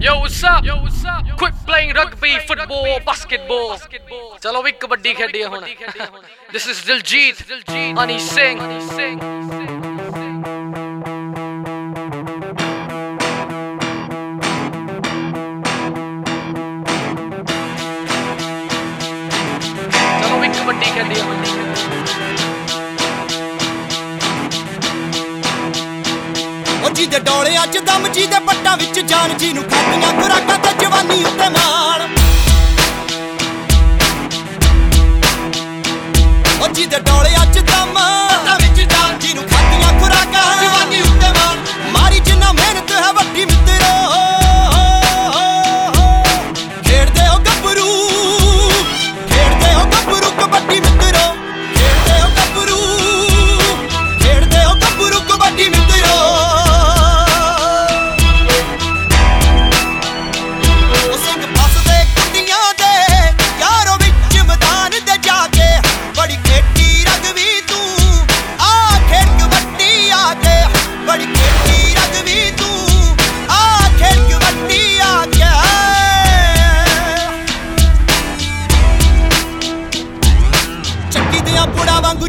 Yo, what's up? Yo, what's up? Quit playing rugby, football, basketball. ਚਲੋ ਵੀ ਕਬੱਡੀ ਖੇਡੀਏ ਹੁਣ This is Diljit, Honey Singh. ਚਲੋ ਵੀ ਕਬੱਡੀ ਖੇਡੀਏ ਹੁਣ ਜੀ ਦੇ ਡੋਲੇ ਅੱਜ ਦਮ ਜੀ ਦੇ ਪੱਟਾਂ ਵਿੱਚ ਜਾਨ ਜੀ ਨੂੰ ਖਾਦੀਆਂ ਖੁਰਾਕਾਂ ਤੇ ਜਵਾਨੀ ਉੱਤੇ ਮਾਣ। ਉਹ ਜੀ ਦੇ ਡੋਲੇ ਅੱਜ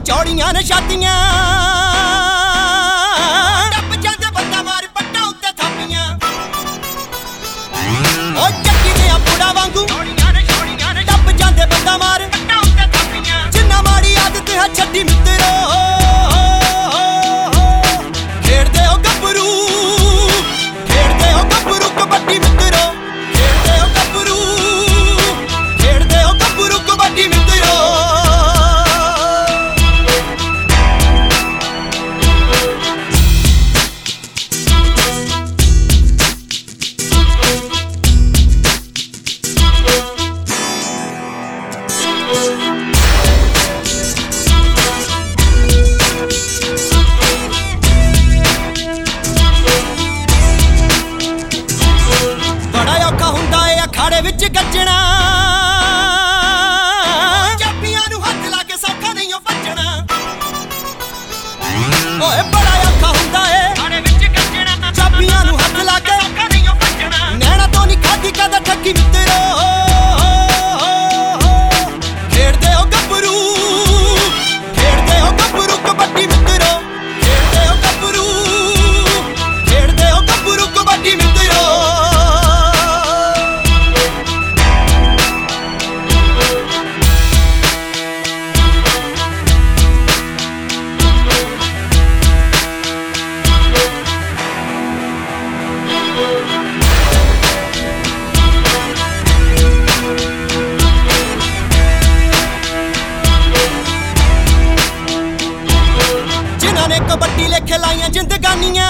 ਚੌੜੀਆਂ ਨੇ ਛਾਤੀਆਂ ਓਏ ਬੜਾ ਅੱਖਾ ਹੁੰਦਾ ਏ। ਸਾਡੇ ਵਿੱਚ ਕੱਜਣਾ ਚਾਬੀਆਂ ਨੂੰ ਹੱਥ ਲਾ ਕੇ ਨੈਣਾ ਤੋਂ ਨਹੀਂ ਖਾਦੀ ਕਰ ਨੇ ਕਬੱਡੀ ਲੈ ਖਿਲਾਈਆਂ ਜ਼ਿੰਦਗਾਨੀਆਂ